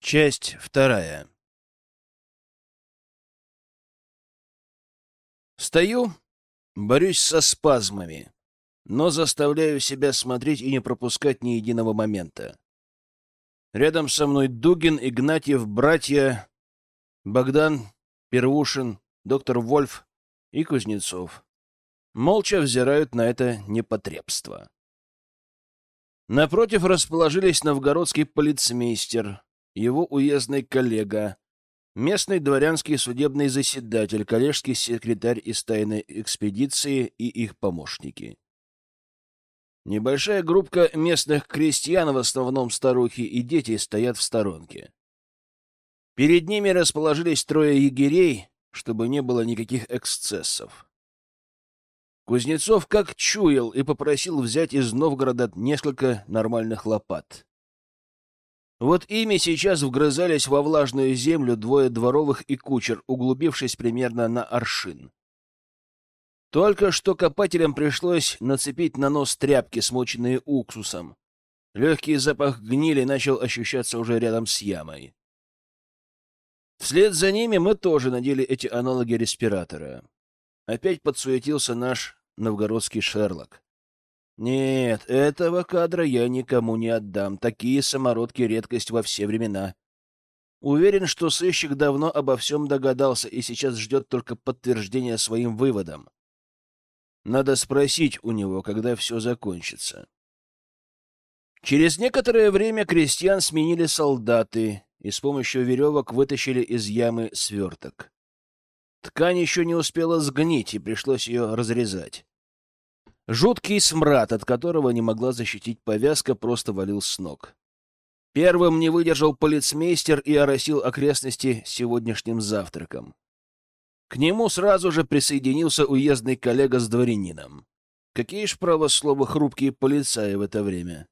Часть вторая. Стою, борюсь со спазмами, но заставляю себя смотреть и не пропускать ни единого момента. Рядом со мной Дугин, Игнатьев, братья, Богдан, Первушин, доктор Вольф и Кузнецов. Молча взирают на это непотребство. Напротив расположились новгородский полицмейстер, его уездный коллега, местный дворянский судебный заседатель, коллежский секретарь из тайной экспедиции и их помощники. Небольшая группка местных крестьян, в основном старухи и дети, стоят в сторонке. Перед ними расположились трое егерей, чтобы не было никаких эксцессов. Кузнецов как чуял и попросил взять из Новгорода несколько нормальных лопат. Вот ими сейчас вгрызались во влажную землю двое дворовых и кучер, углубившись примерно на аршин. Только что копателям пришлось нацепить на нос тряпки, смоченные уксусом. Легкий запах гнили начал ощущаться уже рядом с ямой. Вслед за ними мы тоже надели эти аналоги респиратора. Опять подсуетился наш новгородский Шерлок. Нет, этого кадра я никому не отдам. Такие самородки — редкость во все времена. Уверен, что сыщик давно обо всем догадался и сейчас ждет только подтверждения своим выводам. Надо спросить у него, когда все закончится. Через некоторое время крестьян сменили солдаты и с помощью веревок вытащили из ямы сверток. Ткань еще не успела сгнить, и пришлось ее разрезать. Жуткий смрад, от которого не могла защитить повязка, просто валил с ног. Первым не выдержал полицмейстер и оросил окрестности сегодняшним завтраком. К нему сразу же присоединился уездный коллега с дворянином. Какие ж, право слова, хрупкие полицаи в это время.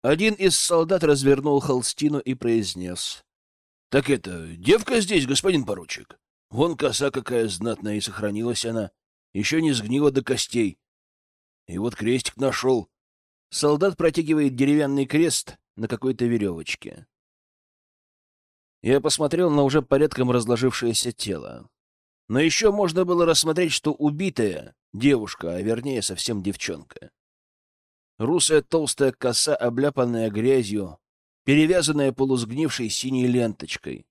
Один из солдат развернул холстину и произнес. — Так это, девка здесь, господин поручик? Вон коса какая знатная, и сохранилась она. Еще не сгнила до костей. И вот крестик нашел. Солдат протягивает деревянный крест на какой-то веревочке. Я посмотрел на уже порядком разложившееся тело. Но еще можно было рассмотреть, что убитая — девушка, а вернее совсем девчонка. Русая толстая коса, обляпанная грязью, перевязанная полусгнившей синей ленточкой.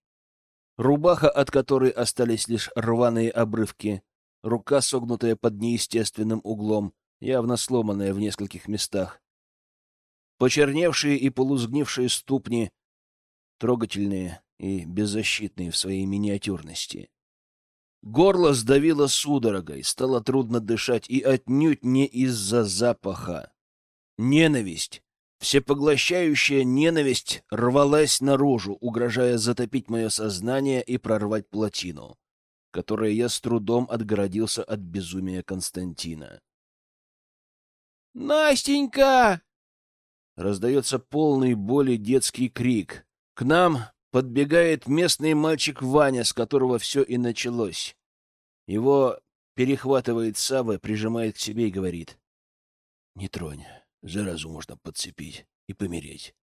Рубаха, от которой остались лишь рваные обрывки, рука, согнутая под неестественным углом, явно сломанная в нескольких местах. Почерневшие и полузгнившие ступни, трогательные и беззащитные в своей миниатюрности. Горло сдавило судорогой, стало трудно дышать, и отнюдь не из-за запаха. Ненависть, всепоглощающая ненависть рвалась наружу, угрожая затопить мое сознание и прорвать плотину, которой я с трудом отгородился от безумия Константина. «Настенька!» Раздается полный боли детский крик. К нам подбегает местный мальчик Ваня, с которого все и началось. Его перехватывает Сава, прижимает к себе и говорит. «Не тронь, заразу можно подцепить и помереть.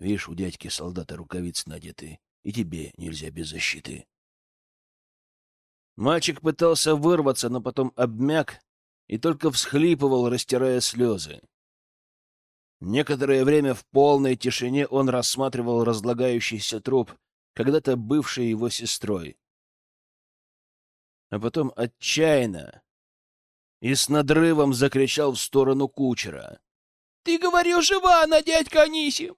Видишь, у дядьки солдата рукавицы надеты, и тебе нельзя без защиты». Мальчик пытался вырваться, но потом обмяк и только всхлипывал, растирая слезы. Некоторое время в полной тишине он рассматривал разлагающийся труп, когда-то бывший его сестрой. А потом отчаянно и с надрывом закричал в сторону кучера. — Ты говорил, жива она, дядька Аниси!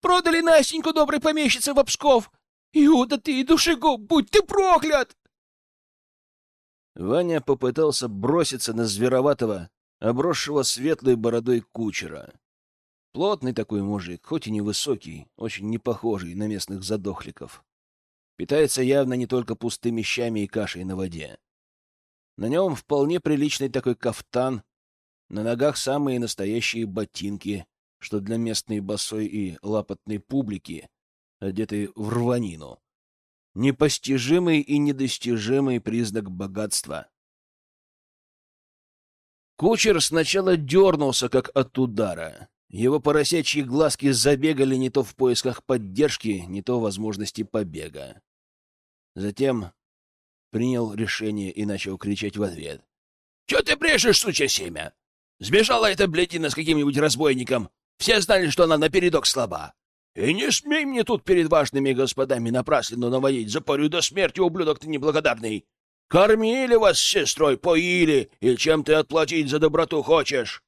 Продали Настеньку доброй помещице в Псков! Иуда ты и душегуб, будь ты проклят! Ваня попытался броситься на звероватого, обросшего светлой бородой кучера. Плотный такой мужик, хоть и невысокий, очень не похожий на местных задохликов. Питается явно не только пустыми щами и кашей на воде. На нем вполне приличный такой кафтан, на ногах самые настоящие ботинки, что для местной босой и лапотной публики, одеты в рванину непостижимый и недостижимый признак богатства. Кучер сначала дернулся, как от удара, Его поросячьи глазки забегали не то в поисках поддержки, не то возможности побега. Затем принял решение и начал кричать в ответ. — Че ты брешешь, сучья семя? Сбежала эта блядина с каким-нибудь разбойником. Все знали, что она напередок слаба. И не смей мне тут перед важными господами напраслину наводить. Запорю до смерти, ублюдок ты неблагодарный. Кормили вас с сестрой, поили, и чем ты отплатить за доброту хочешь?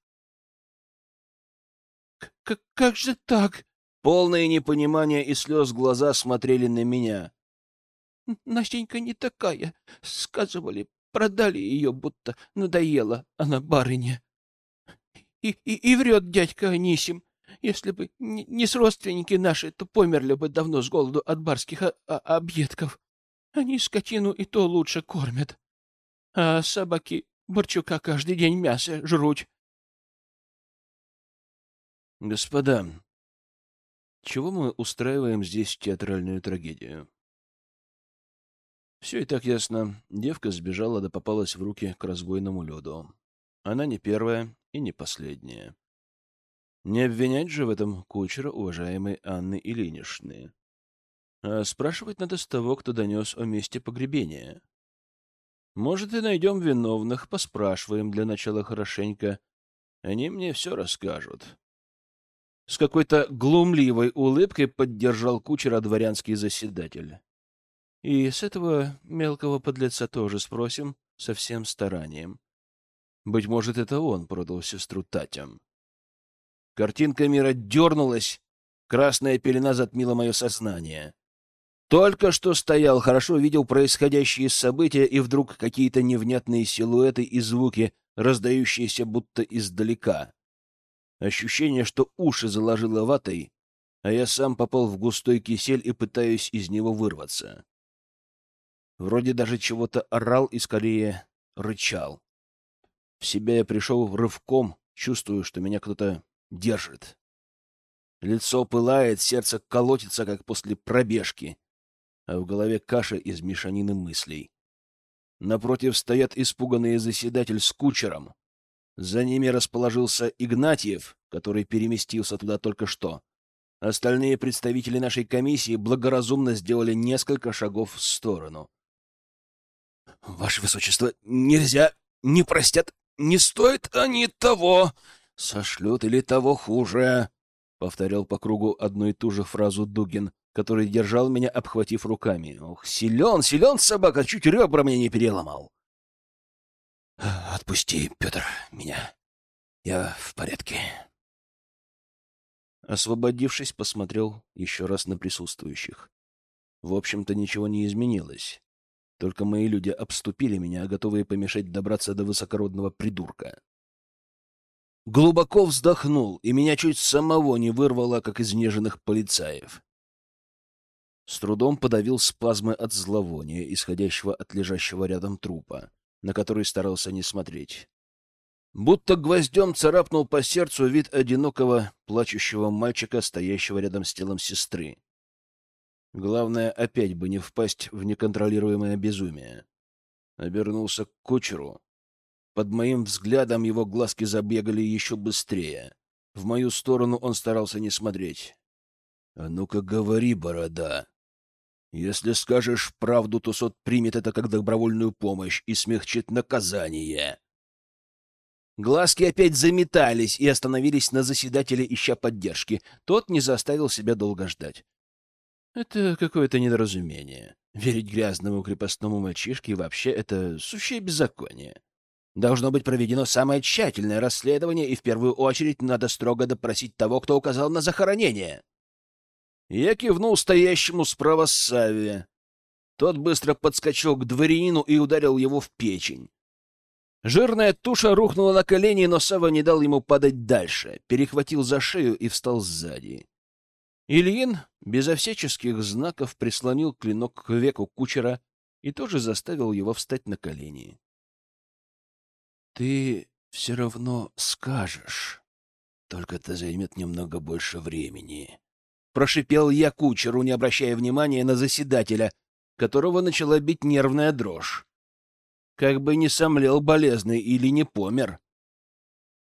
К как же так? Полное непонимание и слез глаза смотрели на меня. Настенька не такая. Сказывали, продали ее, будто надоела она барыня. И, и, и врет дядька Анисим. Если бы не, с родственники наши, то померли бы давно с голоду от барских а, а, объедков. Они скотину и то лучше кормят. А собаки Борчука каждый день мясо жрут. Господа, чего мы устраиваем здесь театральную трагедию? Все и так ясно. Девка сбежала да попалась в руки к разбойному лёду. Она не первая и не последняя. Не обвинять же в этом кучера уважаемой Анны Ильиничны. А спрашивать надо с того, кто донес о месте погребения. Может, и найдем виновных, поспрашиваем для начала хорошенько. Они мне все расскажут. С какой-то глумливой улыбкой поддержал кучера дворянский заседатель. И с этого мелкого подлеца тоже спросим со всем старанием. Быть может, это он продал сестру Татям. Картинка мира дернулась, красная пелена затмила мое сознание. Только что стоял, хорошо видел происходящие события, и вдруг какие-то невнятные силуэты и звуки, раздающиеся будто издалека. Ощущение, что уши заложило ватой, а я сам попал в густой кисель и пытаюсь из него вырваться. Вроде даже чего-то орал и скорее рычал. В себя я пришел рывком, чувствую, что меня кто-то держит. Лицо пылает, сердце колотится, как после пробежки а в голове каша из мешанины мыслей. Напротив стоят испуганные заседатель с кучером. За ними расположился Игнатьев, который переместился туда только что. Остальные представители нашей комиссии благоразумно сделали несколько шагов в сторону. — Ваше Высочество, нельзя, не простят, не стоит они того. Сошлют или того хуже, — повторял по кругу одну и ту же фразу Дугин который держал меня, обхватив руками. Ох, силен, силен собака, чуть ребра мне не переломал. «Отпусти, Петр, меня. Я в порядке». Освободившись, посмотрел еще раз на присутствующих. В общем-то, ничего не изменилось. Только мои люди обступили меня, готовые помешать добраться до высокородного придурка. Глубоко вздохнул, и меня чуть самого не вырвало, как изнеженных полицаев. С трудом подавил спазмы от зловония, исходящего от лежащего рядом трупа, на который старался не смотреть. Будто гвоздем царапнул по сердцу вид одинокого, плачущего мальчика, стоящего рядом с телом сестры. Главное, опять бы не впасть в неконтролируемое безумие. Обернулся к кучеру. Под моим взглядом его глазки забегали еще быстрее. В мою сторону он старался не смотреть. — А ну-ка говори, борода! Если скажешь правду, то сот примет это как добровольную помощь и смягчит наказание. Глазки опять заметались и остановились на заседателе, ища поддержки. Тот не заставил себя долго ждать. Это какое-то недоразумение. Верить грязному крепостному мальчишке вообще это сущее беззаконие. Должно быть проведено самое тщательное расследование, и в первую очередь надо строго допросить того, кто указал на захоронение. Я кивнул стоящему справа Савве. Тот быстро подскочил к дворянину и ударил его в печень. Жирная туша рухнула на колени, но Сава не дал ему падать дальше, перехватил за шею и встал сзади. Ильин безо всяческих знаков прислонил клинок к веку кучера и тоже заставил его встать на колени. — Ты все равно скажешь, только это займет немного больше времени, Прошипел я кучеру, не обращая внимания на заседателя, которого начала бить нервная дрожь. Как бы не сомлел болезный или не помер.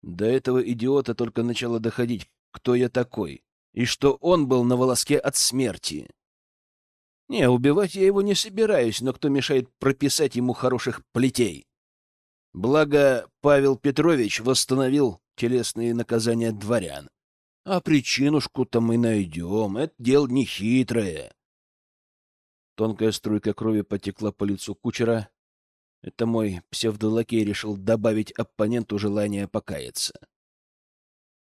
До этого идиота только начало доходить, кто я такой и что он был на волоске от смерти. Не, убивать я его не собираюсь, но кто мешает прописать ему хороших плетей? Благо, Павел Петрович восстановил телесные наказания дворян. А причинушку-то мы найдем, это дело нехитрое. Тонкая струйка крови потекла по лицу кучера. Это мой псевдолакей решил добавить оппоненту желание покаяться.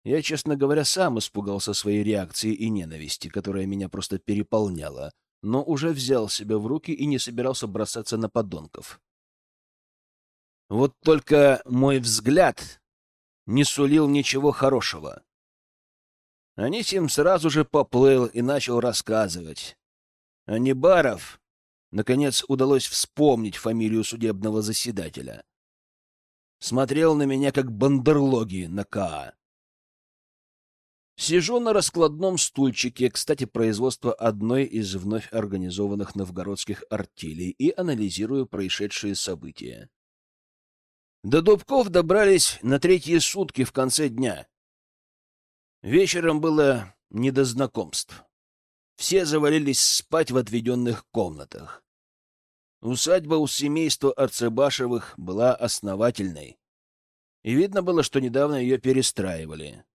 Я, честно говоря, сам испугался своей реакции и ненависти, которая меня просто переполняла, но уже взял себя в руки и не собирался бросаться на подонков. Вот только мой взгляд не сулил ничего хорошего. Анисим сразу же поплыл и начал рассказывать. Анибаров, наконец, удалось вспомнить фамилию судебного заседателя. Смотрел на меня, как бандерлоги на КАА. Сижу на раскладном стульчике, кстати, производство одной из вновь организованных новгородских артелей, и анализирую происшедшие события. До Дубков добрались на третьи сутки в конце дня. Вечером было не до знакомств. Все завалились спать в отведенных комнатах. Усадьба у семейства Арцебашевых была основательной. И видно было, что недавно ее перестраивали.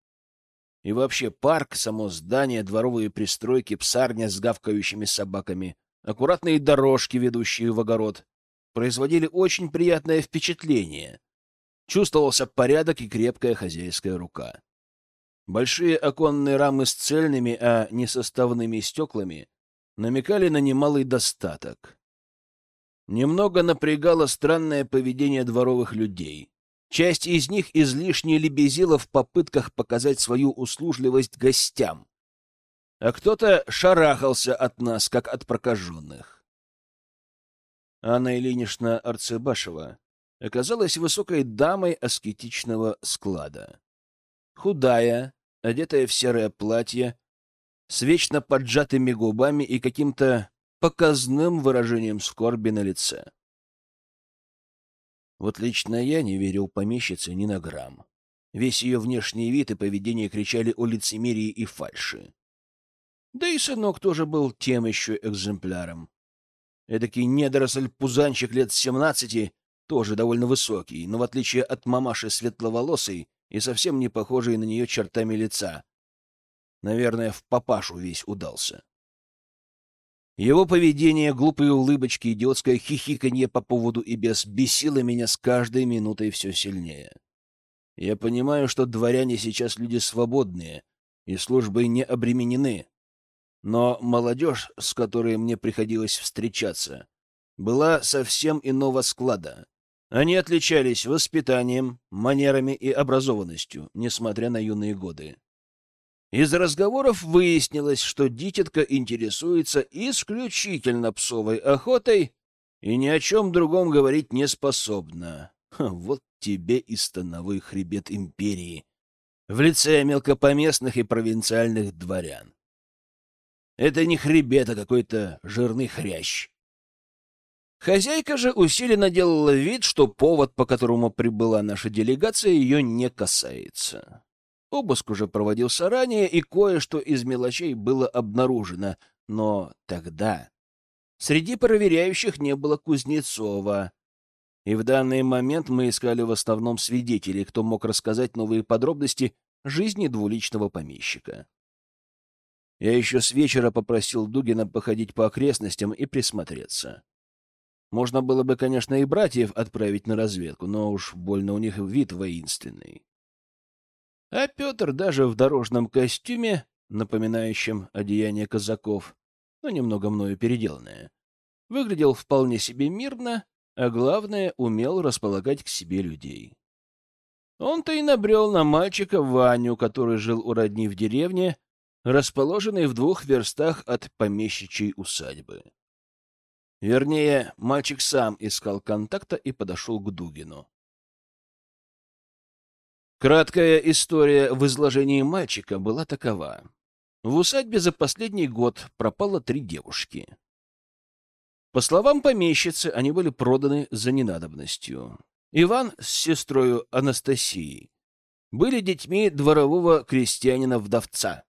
И вообще парк, само здание, дворовые пристройки, псарня с гавкающими собаками, аккуратные дорожки, ведущие в огород, производили очень приятное впечатление. Чувствовался порядок и крепкая хозяйская рука. Большие оконные рамы с цельными, а не составными стеклами намекали на немалый достаток. Немного напрягало странное поведение дворовых людей. Часть из них излишне лебезила в попытках показать свою услужливость гостям, а кто-то шарахался от нас, как от прокаженных. Анна Ильинична Арцебашева оказалась высокой дамой аскетичного склада. Худая, одетая в серое платье, с вечно поджатыми губами и каким-то показным выражением скорби на лице. Вот лично я не верил помещице ни на грамм. Весь ее внешний вид и поведение кричали о лицемерии и фальши. Да и сынок тоже был тем еще экземпляром. Эдакий недоросль-пузанчик лет семнадцати, тоже довольно высокий, но в отличие от мамаши светловолосый, и совсем не похожий на нее чертами лица. Наверное, в папашу весь удался. Его поведение, глупые улыбочки, идиотское хихиканье по поводу и без бесило меня с каждой минутой все сильнее. Я понимаю, что дворяне сейчас люди свободные и службой не обременены. Но молодежь, с которой мне приходилось встречаться, была совсем иного склада. Они отличались воспитанием, манерами и образованностью, несмотря на юные годы. Из разговоров выяснилось, что дитятка интересуется исключительно псовой охотой и ни о чем другом говорить не способна. вот тебе и становой хребет империи в лице мелкопоместных и провинциальных дворян. Это не хребет, а какой-то жирный хрящ. Хозяйка же усиленно делала вид, что повод, по которому прибыла наша делегация, ее не касается. Обыск уже проводился ранее, и кое-что из мелочей было обнаружено, но тогда среди проверяющих не было Кузнецова, и в данный момент мы искали в основном свидетелей, кто мог рассказать новые подробности жизни двуличного помещика. Я еще с вечера попросил Дугина походить по окрестностям и присмотреться. Можно было бы, конечно, и братьев отправить на разведку, но уж больно у них вид воинственный. А Петр даже в дорожном костюме, напоминающем одеяние казаков, но немного мною переделанное, выглядел вполне себе мирно, а главное, умел располагать к себе людей. Он-то и набрел на мальчика Ваню, который жил у родни в деревне, расположенной в двух верстах от помещичьей усадьбы. Вернее, мальчик сам искал контакта и подошел к Дугину. Краткая история в изложении мальчика была такова. В усадьбе за последний год пропало три девушки. По словам помещицы, они были проданы за ненадобностью. Иван с сестрой Анастасией были детьми дворового крестьянина-вдовца.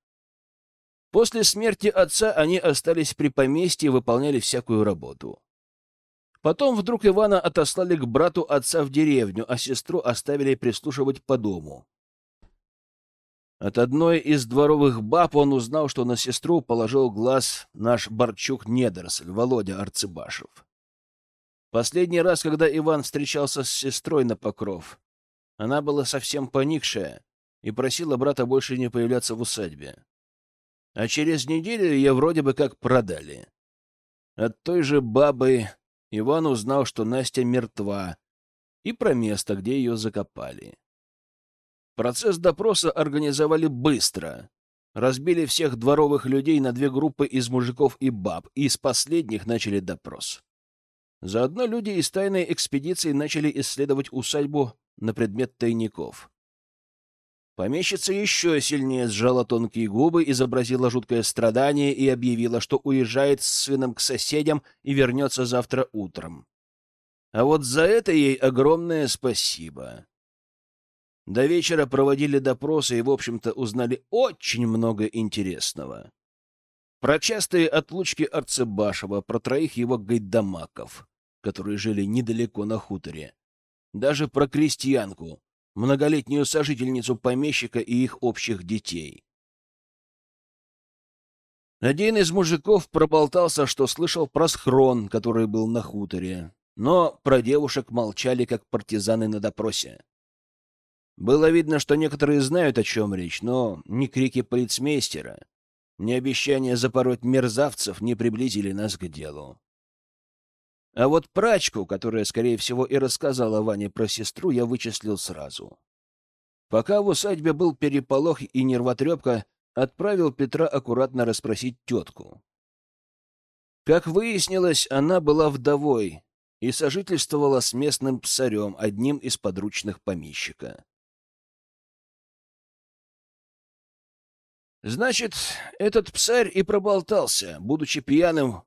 После смерти отца они остались при поместье и выполняли всякую работу. Потом вдруг Ивана отослали к брату отца в деревню, а сестру оставили прислушивать по дому. От одной из дворовых баб он узнал, что на сестру положил глаз наш Борчук-недоросль, Володя Арцебашев. Последний раз, когда Иван встречался с сестрой на покров, она была совсем поникшая и просила брата больше не появляться в усадьбе. А через неделю ее вроде бы как продали. От той же бабы Иван узнал, что Настя мертва, и про место, где ее закопали. Процесс допроса организовали быстро. Разбили всех дворовых людей на две группы из мужиков и баб, и из последних начали допрос. Заодно люди из тайной экспедиции начали исследовать усадьбу на предмет тайников. Помещица еще сильнее сжала тонкие губы, изобразила жуткое страдание и объявила, что уезжает с сыном к соседям и вернется завтра утром. А вот за это ей огромное спасибо. До вечера проводили допросы и, в общем-то, узнали очень много интересного. Про частые отлучки Арцебашева, про троих его гайдамаков, которые жили недалеко на хуторе. Даже про крестьянку, многолетнюю сожительницу помещика и их общих детей. Один из мужиков проболтался, что слышал про схрон, который был на хуторе, но про девушек молчали, как партизаны на допросе. Было видно, что некоторые знают, о чем речь, но ни крики полицмейстера, ни обещания запороть мерзавцев не приблизили нас к делу. А вот прачку, которая, скорее всего, и рассказала Ване про сестру, я вычислил сразу. Пока в усадьбе был переполох и нервотрепка, отправил Петра аккуратно расспросить тетку. Как выяснилось, она была вдовой и сожительствовала с местным псарем, одним из подручных помещика. Значит, этот псарь и проболтался, будучи пьяным,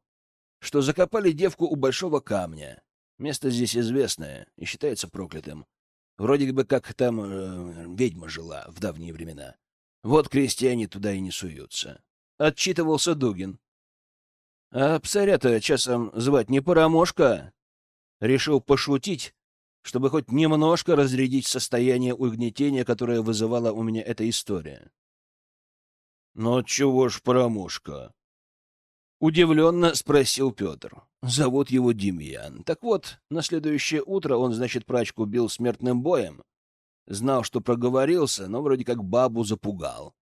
что закопали девку у большого камня. Место здесь известное и считается проклятым. Вроде бы как там э, ведьма жила в давние времена. Вот крестьяне туда и не суются. Отчитывался Дугин. А псаря-то часом звать не Парамошка? Решил пошутить, чтобы хоть немножко разрядить состояние угнетения, которое вызывала у меня эта история. «Но чего ж промушка?» Удивленно спросил Петр. Зовут его Демьян. Так вот, на следующее утро он, значит, прачку бил смертным боем. Знал, что проговорился, но вроде как бабу запугал.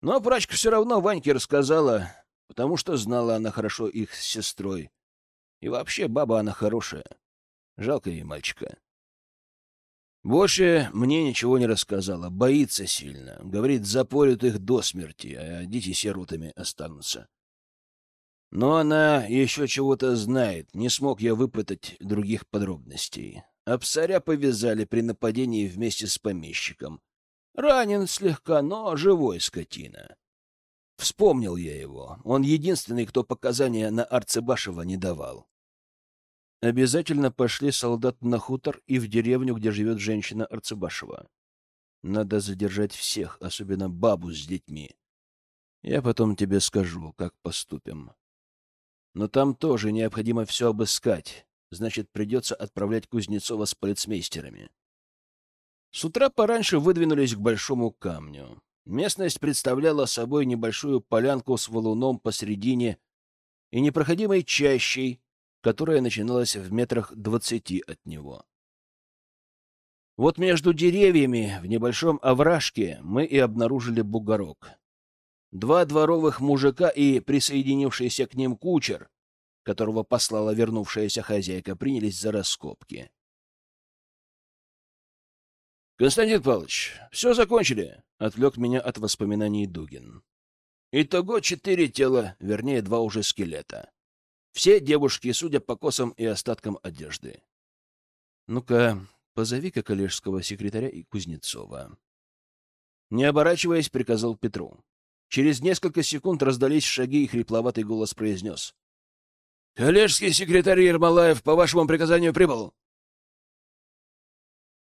Но прачка все равно Ваньке рассказала, потому что знала она хорошо их с сестрой. И вообще баба она хорошая. Жалко ей мальчика. Больше мне ничего не рассказала, боится сильно. Говорит, запорят их до смерти, а дети сиротами останутся. Но она еще чего-то знает, не смог я выпытать других подробностей. Псаря повязали при нападении вместе с помещиком. Ранен слегка, но живой скотина. Вспомнил я его. Он единственный, кто показания на Арцебашева не давал. Обязательно пошли солдаты на хутор и в деревню, где живет женщина Арцебашева. Надо задержать всех, особенно бабу с детьми. Я потом тебе скажу, как поступим. Но там тоже необходимо все обыскать. Значит, придется отправлять Кузнецова с полицмейстерами. С утра пораньше выдвинулись к большому камню. Местность представляла собой небольшую полянку с валуном посредине и непроходимой чащей, которая начиналась в метрах двадцати от него. Вот между деревьями в небольшом овражке мы и обнаружили бугорок. Два дворовых мужика и присоединившийся к ним кучер, которого послала вернувшаяся хозяйка, принялись за раскопки. — Константин Павлович, все закончили, — отвлек меня от воспоминаний Дугин. Итого четыре тела, вернее, два уже скелета. Все девушки, судя по косам и остаткам одежды. Ну-ка, позови-ка коллежского секретаря и Кузнецова. Не оборачиваясь, приказал Петру. Через несколько секунд раздались шаги, и хрипловатый голос произнес. — Коллежский секретарь Ермолаев по вашему приказанию прибыл.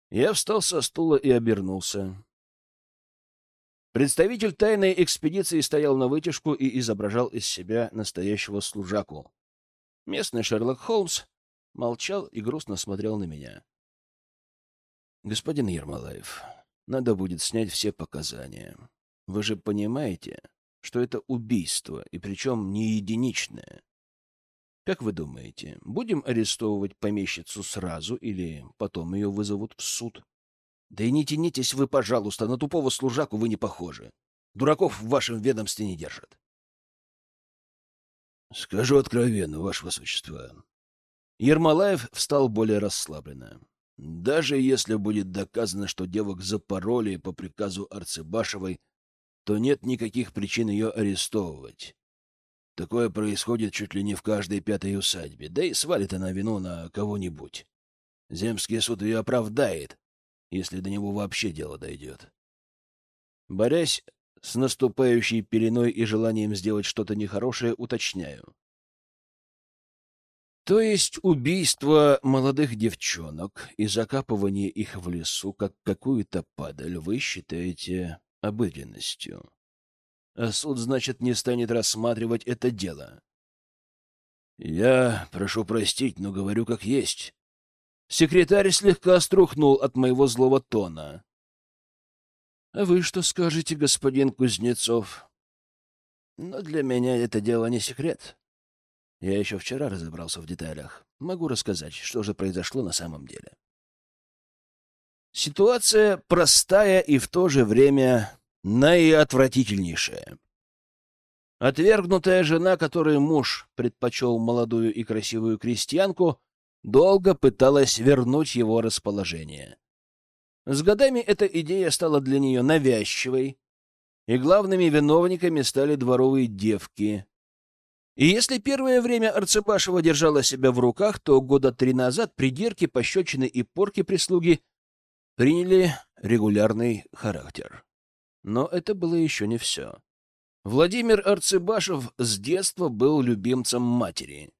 Я встал со стула и обернулся. Представитель тайной экспедиции стоял на вытяжку и изображал из себя настоящего служаку. Местный Шерлок Холмс молчал и грустно смотрел на меня. «Господин Ермолаев, надо будет снять все показания. Вы же понимаете, что это убийство, и причем не единичное. Как вы думаете, будем арестовывать помещицу сразу или потом ее вызовут в суд?» Да и не тянитесь вы, пожалуйста, на тупого служаку вы не похожи. Дураков в вашем ведомстве не держат. Скажу откровенно, ваше высочество. Ермолаев встал более расслабленно. Даже если будет доказано, что девок запороли по приказу Арцебашевой, то нет никаких причин ее арестовывать. Такое происходит чуть ли не в каждой пятой усадьбе, да и свалит она вину на кого-нибудь. Земский суд ее оправдает, если до него вообще дело дойдет. Борясь с наступающей пеленой и желанием сделать что-то нехорошее, уточняю. То есть убийство молодых девчонок и закапывание их в лесу, как какую-то падаль, вы считаете обыденностью. А суд, значит, не станет рассматривать это дело. Я прошу простить, но говорю как есть. Секретарь слегка струхнул от моего злого тона. — А вы что скажете, господин Кузнецов? — Но для меня это дело не секрет. Я еще вчера разобрался в деталях. Могу рассказать, что же произошло на самом деле. Ситуация простая и в то же время наиотвратительнейшая. Отвергнутая жена, которой муж предпочел молодую и красивую крестьянку, долго пыталась вернуть его расположение. С годами эта идея стала для нее навязчивой, и главными виновниками стали дворовые девки. И если первое время Арцебашева держала себя в руках, то года три назад придирки, пощечины и порки прислуги приняли регулярный характер. Но это было еще не все. Владимир Арцебашев с детства был любимцем матери.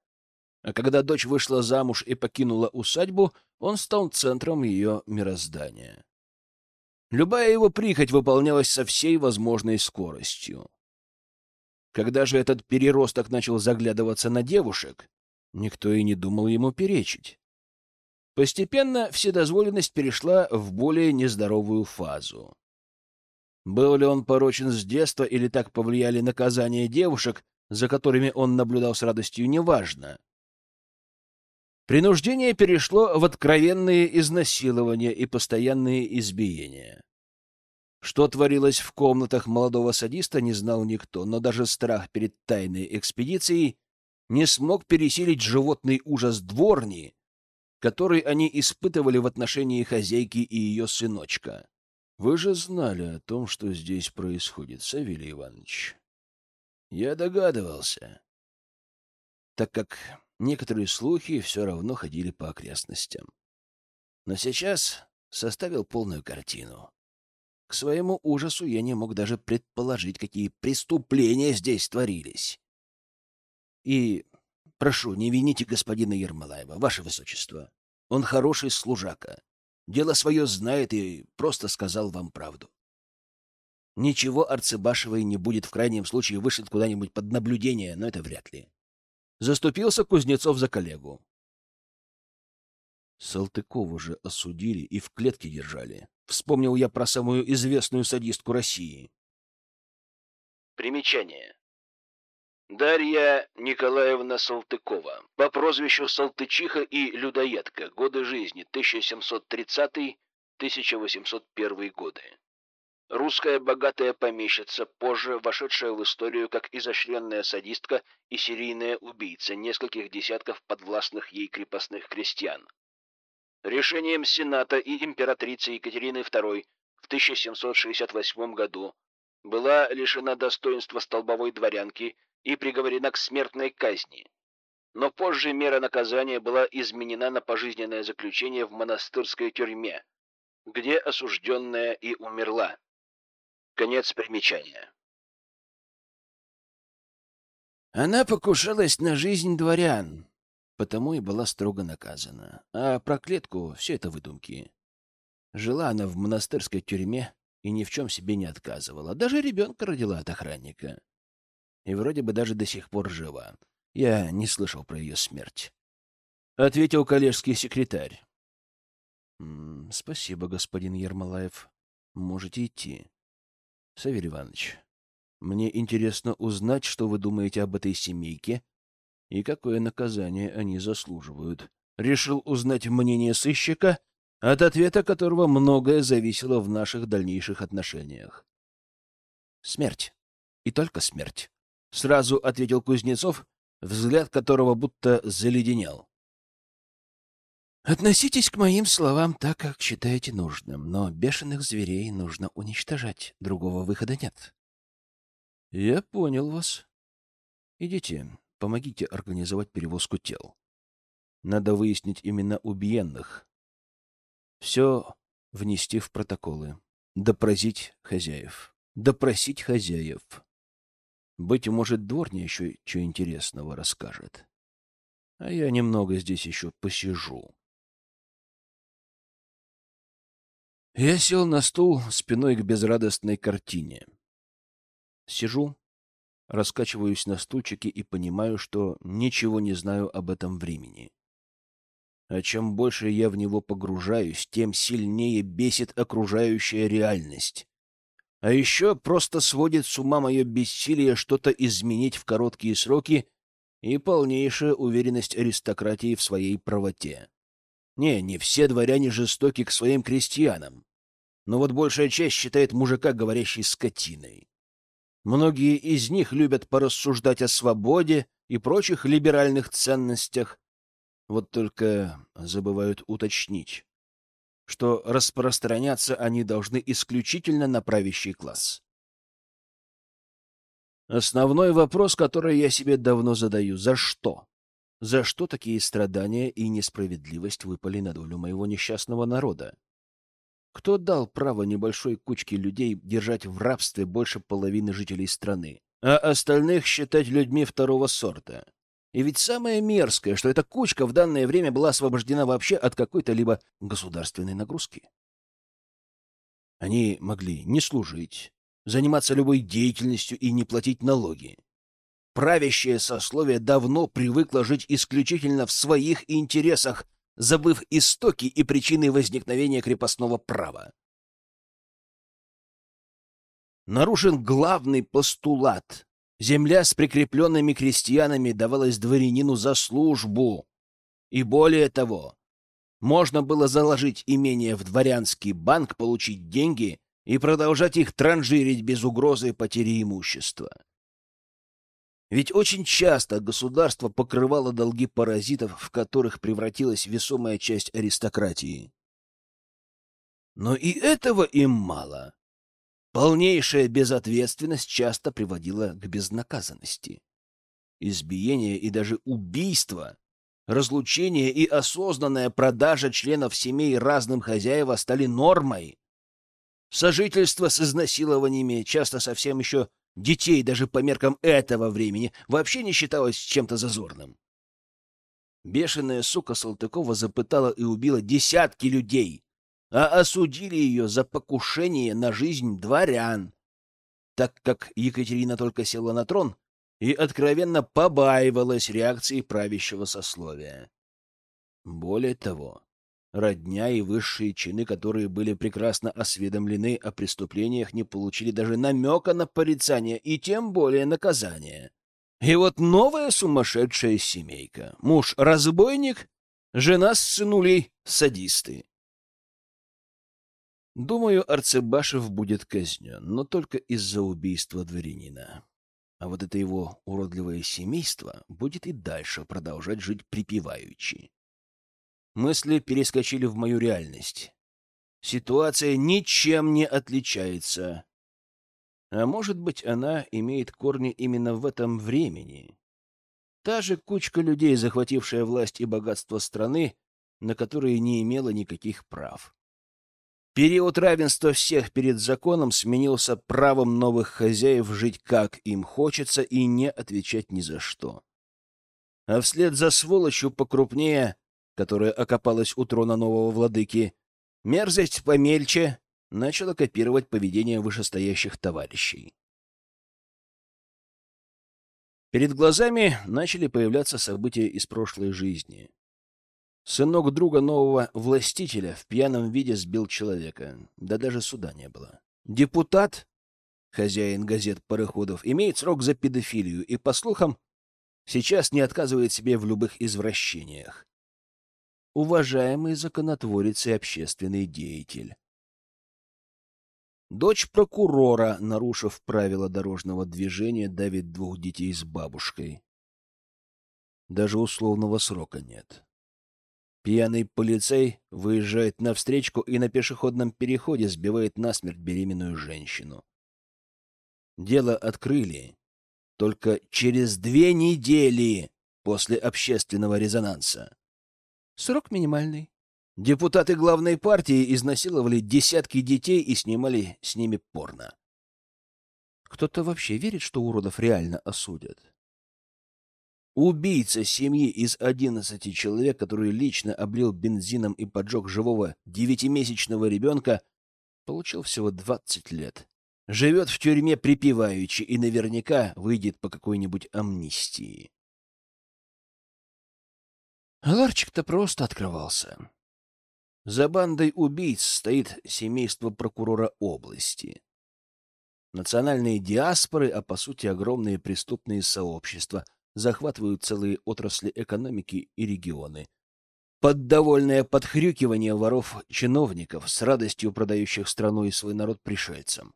А когда дочь вышла замуж и покинула усадьбу, он стал центром ее мироздания. Любая его прихоть выполнялась со всей возможной скоростью. Когда же этот переросток начал заглядываться на девушек, никто и не думал ему перечить. Постепенно вседозволенность перешла в более нездоровую фазу. Был ли он порочен с детства или так повлияли наказания девушек, за которыми он наблюдал с радостью, неважно. Принуждение перешло в откровенные изнасилования и постоянные избиения. Что творилось в комнатах молодого садиста, не знал никто, но даже страх перед тайной экспедицией не смог пересилить животный ужас дворни, который они испытывали в отношении хозяйки и ее сыночка. Вы же знали о том, что здесь происходит, Савелий Иванович. Я догадывался, так как Некоторые слухи все равно ходили по окрестностям. Но сейчас составил полную картину. К своему ужасу я не мог даже предположить, какие преступления здесь творились. И прошу, не вините господина Ермолаева, ваше высочество. Он хороший служака. Дело свое знает и просто сказал вам правду. Ничего Арцебашевой не будет, в крайнем случае вышлет куда-нибудь под наблюдение, но это вряд ли. Заступился Кузнецов за коллегу. Салтыкову же осудили и в клетке держали. Вспомнил я про самую известную садистку России. Примечание. Дарья Николаевна Салтыкова, по прозвищу Салтычиха и Людоедка, годы жизни 1730-1801 годы. Русская богатая помещица, позже вошедшая в историю как изощренная садистка и серийная убийца нескольких десятков подвластных ей крепостных крестьян. Решением Сената и императрицы Екатерины II в 1768 году была лишена достоинства столбовой дворянки и приговорена к смертной казни. Но позже мера наказания была изменена на пожизненное заключение в монастырской тюрьме, где осужденная и умерла. Конец примечания. Она покушалась на жизнь дворян, потому и была строго наказана. А про клетку — все это выдумки. Жила она в монастырской тюрьме и ни в чем себе не отказывала. Даже ребенка родила от охранника. И вроде бы даже до сих пор жива. Я не слышал про ее смерть. Ответил коллежский секретарь. — Спасибо, господин Ермолаев. Можете идти. Савелий Иванович, мне интересно узнать, что вы думаете об этой семейке и какое наказание они заслуживают. Решил узнать мнение сыщика, от ответа которого многое зависело в наших дальнейших отношениях. Смерть. И только смерть. Сразу ответил Кузнецов, взгляд которого будто заледенел. Относитесь к моим словам так, как считаете нужным, но бешеных зверей нужно уничтожать, другого выхода нет. Я понял вас. Идите, помогите организовать перевозку тел. Надо выяснить именно убиенных. Все внести в протоколы. Допросить хозяев. Допросить хозяев. Быть может, дворня еще что интересного расскажет. А я немного здесь еще посижу. Я сел на стул спиной к безрадостной картине. Сижу, раскачиваюсь на стульчике и понимаю, что ничего не знаю об этом времени. А чем больше я в него погружаюсь, тем сильнее бесит окружающая реальность. А еще просто сводит с ума мое бессилие что-то изменить в короткие сроки и полнейшая уверенность аристократии в своей правоте. Не, не все дворяне жестоки к своим крестьянам. Но вот большая часть считает мужика говорящей скотиной. Многие из них любят порассуждать о свободе и прочих либеральных ценностях. Вот только забывают уточнить, что распространяться они должны исключительно на правящий класс. Основной вопрос, который я себе давно задаю — за что? За что такие страдания и несправедливость выпали на долю моего несчастного народа? Кто дал право небольшой кучке людей держать в рабстве больше половины жителей страны, а остальных считать людьми второго сорта? И ведь самое мерзкое, что эта кучка в данное время была освобождена вообще от какой-то либо государственной нагрузки. Они могли не служить, заниматься любой деятельностью и не платить налоги. Правящее сословие давно привыкло жить исключительно в своих интересах, забыв истоки и причины возникновения крепостного права. Нарушен главный постулат. Земля с прикрепленными крестьянами давалась дворянину за службу. И более того, можно было заложить имение в дворянский банк, получить деньги и продолжать их транжирить без угрозы потери имущества. Ведь очень часто государство покрывало долги паразитов, в которых превратилась весомая часть аристократии. Но и этого им мало. Полнейшая безответственность часто приводила к безнаказанности. Избиение и даже убийство, разлучение и осознанная продажа членов семей разным хозяева стали нормой. Сожительство с изнасилованиями часто совсем еще детей даже по меркам этого времени вообще не считалось чем-то зазорным. Бешеная сука Салтыкова запытала и убила десятки людей, а осудили ее за покушение на жизнь дворян, так как Екатерина только села на трон и откровенно побаивалась реакции правящего сословия. Более того, Родня и высшие чины, которые были прекрасно осведомлены о преступлениях, не получили даже намека на порицание и тем более наказание. И вот новая сумасшедшая семейка. Муж — разбойник, жена сынулей — садисты. Думаю, Арцебашев будет казнен, но только из-за убийства дворянина. А вот это его уродливое семейство будет и дальше продолжать жить припеваючи. Мысли перескочили в мою реальность. Ситуация ничем не отличается. А может быть, она имеет корни именно в этом времени. Та же кучка людей, захватившая власть и богатство страны, на которые не имела никаких прав. Период равенства всех перед законом сменился правом новых хозяев жить как им хочется и не отвечать ни за что. А вслед за сволочью покрупнее которая окопалась у трона нового владыки, Мерзость помельче начала копировать поведение вышестоящих товарищей. Перед глазами начали появляться события из прошлой жизни. Сынок друга нового властителя в пьяном виде сбил человека. Да даже суда не было. Депутат, хозяин газет пароходов, имеет срок за педофилию и, по слухам, сейчас не отказывает себе в любых извращениях. Уважаемый законотворец и общественный деятель. Дочь прокурора, нарушив правила дорожного движения, давит двух детей с бабушкой. Даже условного срока нет. Пьяный полицей выезжает на встречку и на пешеходном переходе сбивает насмерть беременную женщину. Дело открыли только через две недели после общественного резонанса. Срок минимальный. Депутаты главной партии изнасиловали десятки детей и снимали с ними порно. Кто-то вообще верит, что уродов реально осудят? Убийца семьи из одиннадцати человек, который лично облил бензином и поджег живого девятимесячного ребенка, получил всего двадцать лет. Живет в тюрьме припеваючи и наверняка выйдет по какой-нибудь амнистии. Ларчик-то просто открывался. За бандой убийц стоит семейство прокурора области. Национальные диаспоры, а по сути огромные преступные сообщества — захватывают целые отрасли экономики и регионы. Под довольное подхрюкивание воров-чиновников, с радостью продающих страну и свой народ пришельцам.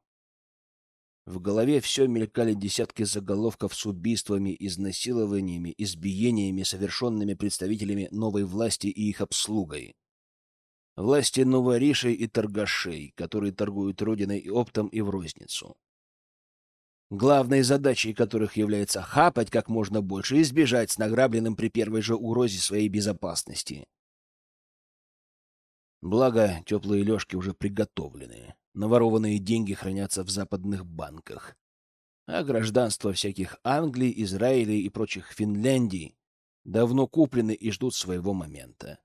В голове все мелькали десятки заголовков с убийствами, изнасилованиями, избиениями, совершенными представителями новой власти и их обслугой. Власти новоришей и торгашей, которые торгуют родиной и оптом и в розницу главной задачей которых является хапать как можно больше и избежать с награбленным при первой же угрозе своей безопасности. Благо, теплые лёжки уже приготовлены. Наворованные деньги хранятся в западных банках. А гражданство всяких Англии, Израиля и прочих Финляндий давно куплены и ждут своего момента.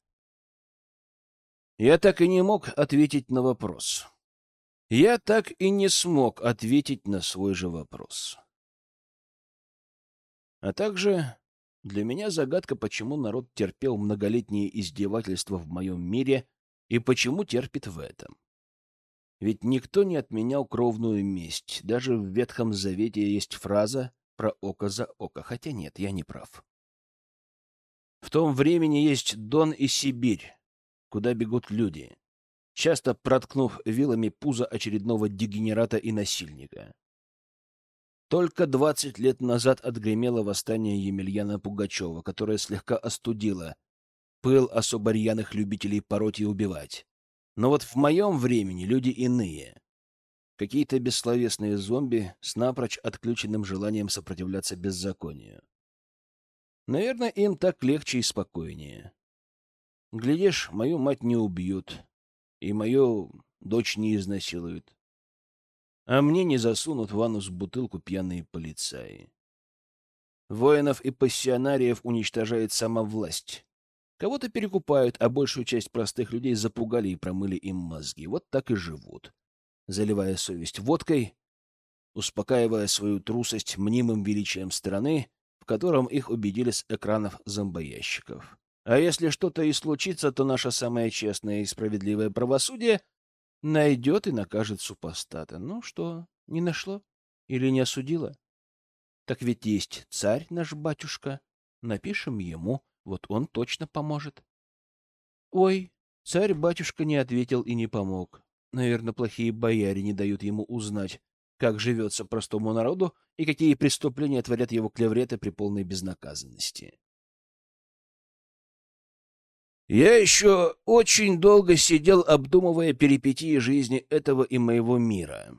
Я так и не мог ответить на вопрос. Я так и не смог ответить на свой же вопрос. А также для меня загадка, почему народ терпел многолетние издевательства в моем мире и почему терпит в этом. Ведь никто не отменял кровную месть. Даже в Ветхом Завете есть фраза про око за око. Хотя нет, я не прав. В том времени есть Дон и Сибирь, куда бегут люди часто проткнув вилами пузо очередного дегенерата и насильника. Только двадцать лет назад отгремело восстание Емельяна Пугачева, которое слегка остудило пыл особо рьяных любителей пороть и убивать. Но вот в моем времени люди иные. Какие-то бессловесные зомби с напрочь отключенным желанием сопротивляться беззаконию. Наверное, им так легче и спокойнее. Глядишь, мою мать не убьют, и мою дочь не изнасилуют. А мне не засунут в анус бутылку пьяные полицаи. Воинов и пассионариев уничтожает сама власть. Кого-то перекупают, а большую часть простых людей запугали и промыли им мозги. Вот так и живут, заливая совесть водкой, успокаивая свою трусость мнимым величием страны, в котором их убедили с экранов зомбоящиков. А если что-то и случится, то наше самое честное и справедливое правосудие найдет и накажет супостата. Ну что, не нашло? Или не осудило? Так ведь есть царь наш батюшка. Напишем ему, вот он точно поможет. Ой, царь-батюшка не ответил и не помог. Наверное, плохие бояре не дают ему узнать, как живется простому народу и какие преступления творят его клевреты при полной безнаказанности. Я еще очень долго сидел, обдумывая перипетии жизни этого и моего мира.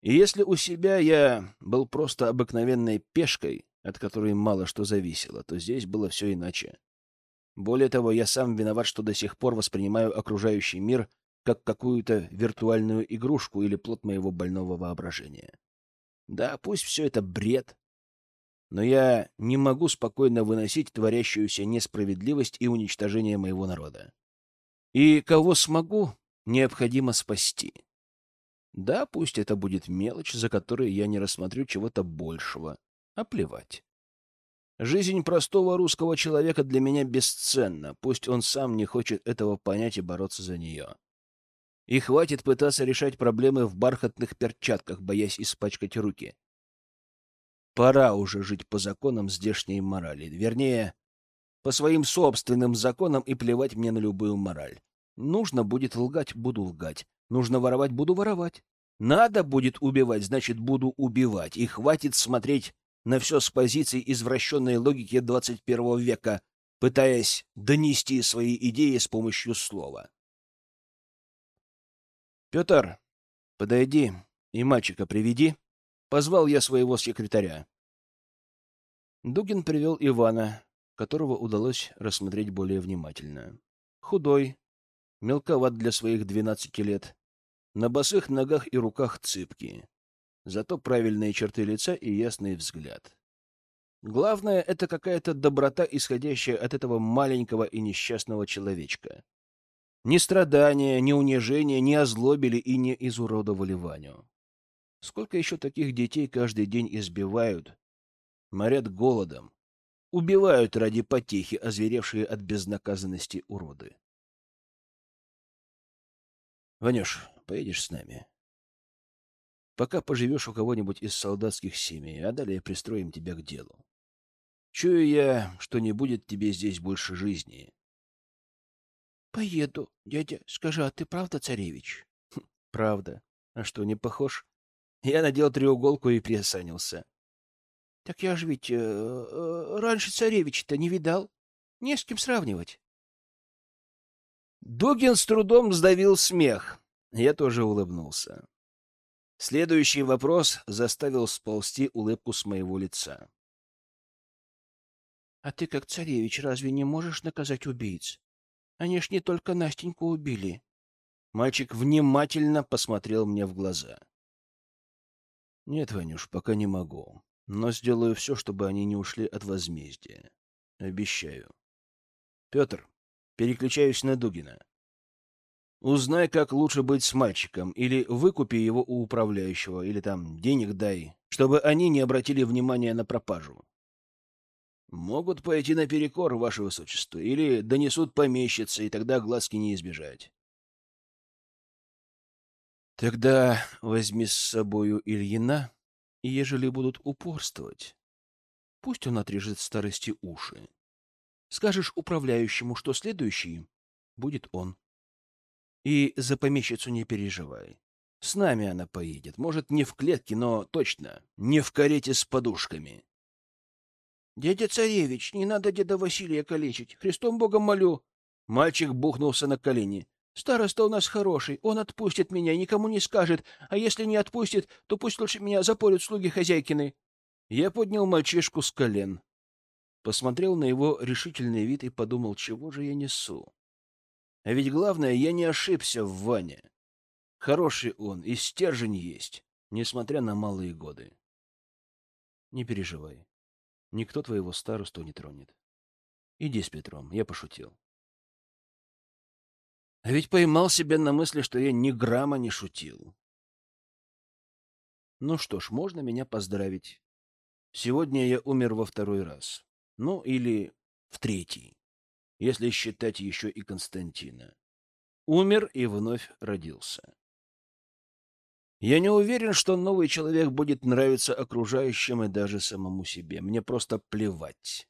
И если у себя я был просто обыкновенной пешкой, от которой мало что зависело, то здесь было все иначе. Более того, я сам виноват, что до сих пор воспринимаю окружающий мир как какую-то виртуальную игрушку или плод моего больного воображения. Да, пусть все это бред, но я не могу спокойно выносить творящуюся несправедливость и уничтожение моего народа. И кого смогу, необходимо спасти. Да, пусть это будет мелочь, за которой я не рассмотрю чего-то большего, а плевать. Жизнь простого русского человека для меня бесценна, пусть он сам не хочет этого понять и бороться за нее. И хватит пытаться решать проблемы в бархатных перчатках, боясь испачкать руки. Пора уже жить по законам здешней морали. Вернее, по своим собственным законам и плевать мне на любую мораль. Нужно будет лгать — буду лгать. Нужно воровать — буду воровать. Надо будет убивать, значит, буду убивать. И хватит смотреть на все с позиции извращенной логики 21 века, пытаясь донести свои идеи с помощью слова. «Петр, подойди и мальчика приведи», — позвал я своего секретаря. Дугин привел Ивана, которого удалось рассмотреть более внимательно. Худой, мелковат для своих двенадцати лет, на босых ногах и руках цыпки зато правильные черты лица и ясный взгляд. Главное — это какая-то доброта, исходящая от этого маленького и несчастного человечка. Ни страдания, ни унижения не озлобили и не изуродовали Ваню. Сколько еще таких детей каждый день избивают, морят голодом, убивают ради потехи, озверевшие от безнаказанности уроды. — Ванюш, поедешь с нами? Пока поживешь у кого-нибудь из солдатских семей, а далее пристроим тебя к делу. Чую я, что не будет тебе здесь больше жизни. — Поеду. Дядя, скажи, а ты правда царевич? Хм, — Правда. А что, не похож? Я надел треуголку и приосанился. — Так я же ведь э, э, раньше царевич-то не видал. Не с кем сравнивать. Дугин с трудом сдавил смех. Я тоже улыбнулся. Следующий вопрос заставил сползти улыбку с моего лица. — А ты, как царевич, разве не можешь наказать убийц? Они ж не только Настеньку убили. Мальчик внимательно посмотрел мне в глаза. — Нет, Ванюш, пока не могу. Но сделаю все, чтобы они не ушли от возмездия. Обещаю. Петр, переключаюсь на Дугина. Узнай, как лучше быть с мальчиком, или выкупи его у управляющего, или там денег дай, чтобы они не обратили внимания на пропажу. Могут пойти наперекор, ваше высочество, или донесут помещицы, и тогда глазки не избежать. Тогда возьми с собою Ильина, и ежели будут упорствовать, пусть он отрежет старости уши. Скажешь управляющему, что следующий будет он. И за помещицу не переживай. С нами она поедет. Может, не в клетке, но точно не в карете с подушками. — Дядя царевич, не надо деда Василия калечить. Христом Богом молю. Мальчик бухнулся на колени. — Староста у нас хороший. Он отпустит меня никому не скажет. А если не отпустит, то пусть лучше меня запорят слуги хозяйкины. Я поднял мальчишку с колен. Посмотрел на его решительный вид и подумал, чего же я несу. А ведь главное, я не ошибся в Ване. Хороший он, и стержень есть, несмотря на малые годы. Не переживай. Никто твоего старосту не тронет. Иди с Петром, я пошутил. А ведь поймал себя на мысли, что я ни грамма не шутил. Ну что ж, можно меня поздравить. Сегодня я умер во второй раз. Ну, или в третий если считать еще и Константина. Умер и вновь родился. Я не уверен, что новый человек будет нравиться окружающим и даже самому себе. Мне просто плевать.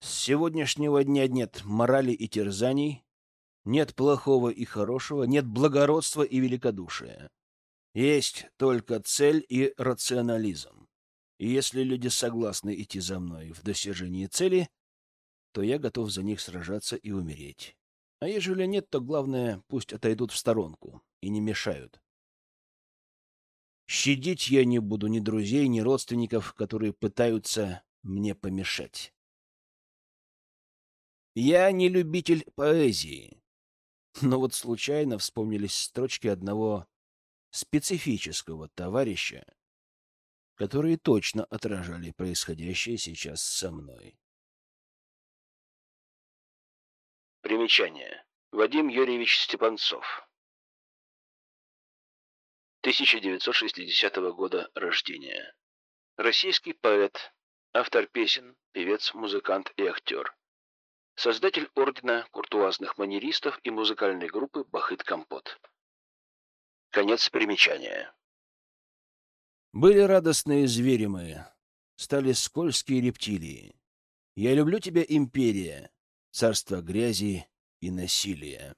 С сегодняшнего дня нет морали и терзаний, нет плохого и хорошего, нет благородства и великодушия. Есть только цель и рационализм. И если люди согласны идти за мной в достижении цели, то я готов за них сражаться и умереть. А ежели нет, то главное, пусть отойдут в сторонку и не мешают. Щадить я не буду ни друзей, ни родственников, которые пытаются мне помешать. Я не любитель поэзии, но вот случайно вспомнились строчки одного специфического товарища, которые точно отражали происходящее сейчас со мной. Примечание. Вадим Юрьевич Степанцов. 1960 года рождения. Российский поэт, автор песен, певец, музыкант и актер. Создатель ордена куртуазных манеристов и музыкальной группы «Бахыт-Компот». Конец примечания. Были радостные звери мои, стали скользкие рептилии. Я люблю тебя, империя, царство грязи и насилия.